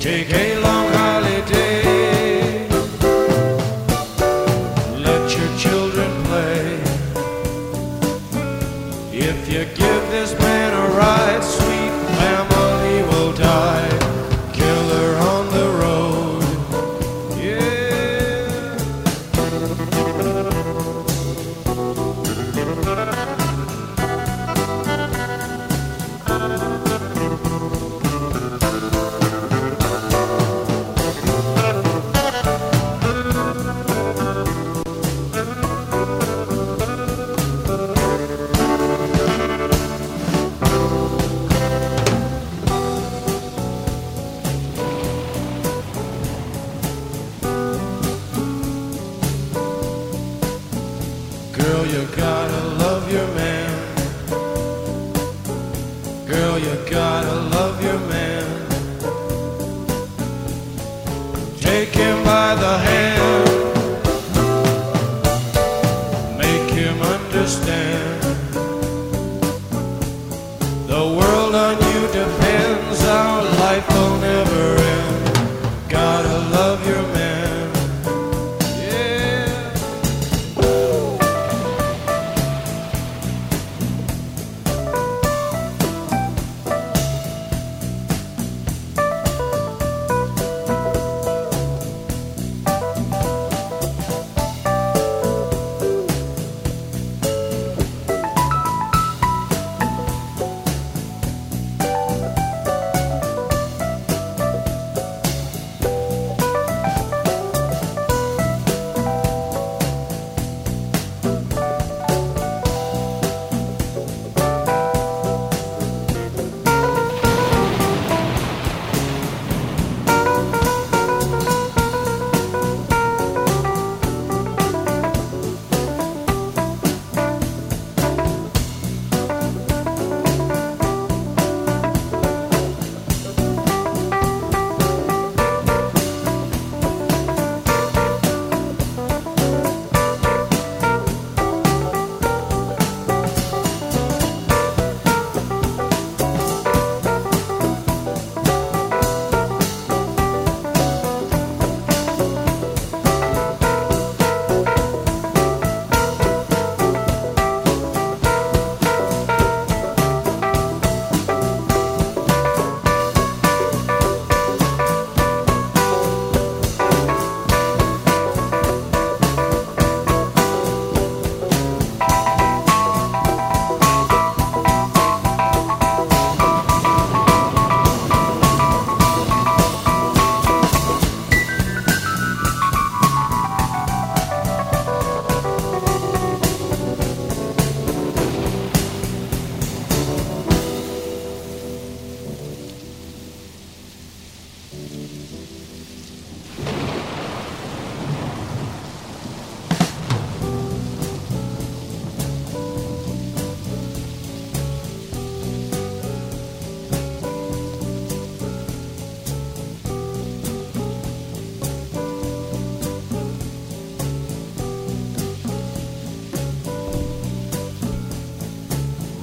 Take a long gotta love your man. Take him by the hand. Make him understand.